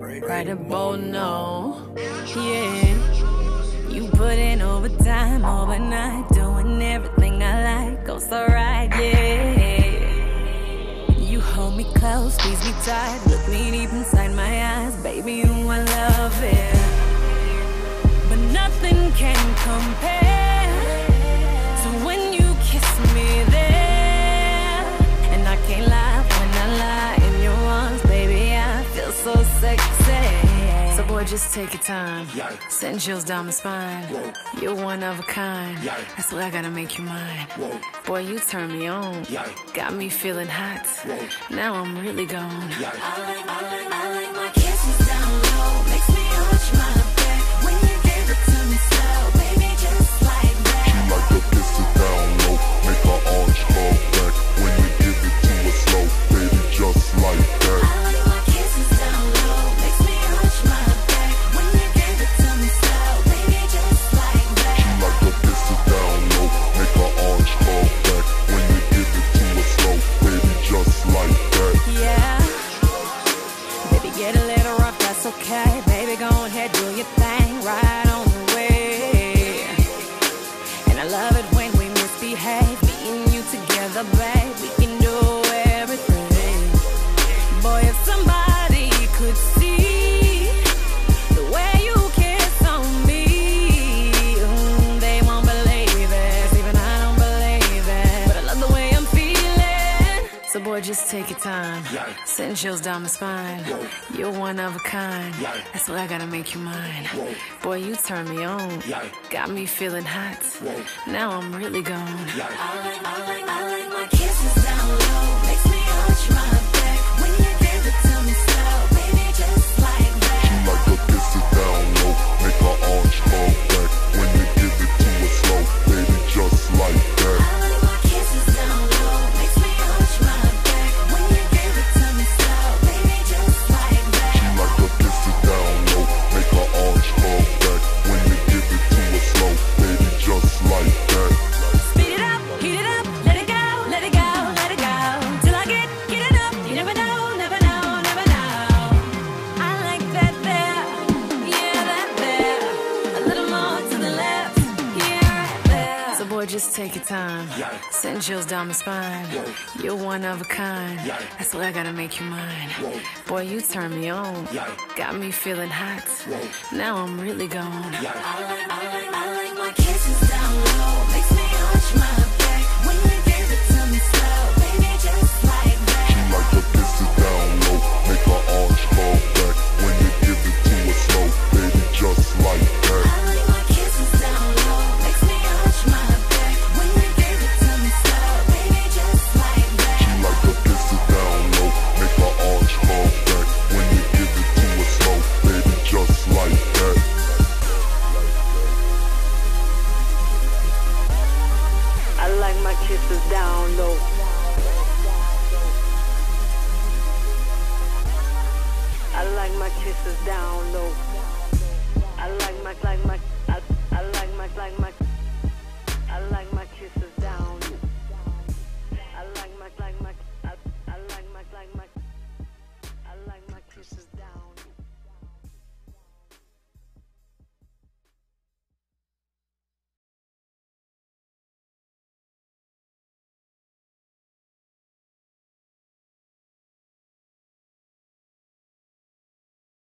Right a bold oh no. Yeah. You put in overtime overnight, doing everything I like. Go so right, yeah. You hold me close, squeeze me tight, look me deep inside my eyes, baby. You I love it, boy, just take your time. Send chills down my spine. You're one of a kind. That's why I gotta make you mine. Boy, you turn me on. Got me feeling hot. Now I'm really gone. I like, I like, I like my kisses down low. Makes me arch my little rough, that's okay. Baby, go ahead, do your thing, right on the way. And I love it when we misbehave. Me and you together, babe. So, boy, just take your time. Send chills down my spine. You're one of a kind. That's why I gotta make you mine. Boy, you turn me on. Got me feeling hot. Now I'm really gone. I like, I like, I like my kisses down low. Take your time. Send chills down my spine. You're one of a kind. That's why I gotta make you mine. Boy, you turn me on. Got me feeling hot. Now I'm really gone. I like, I like, I like my kisses down low. Makes me arch my my kisses down low. I like my, like my, I, I like my, like my.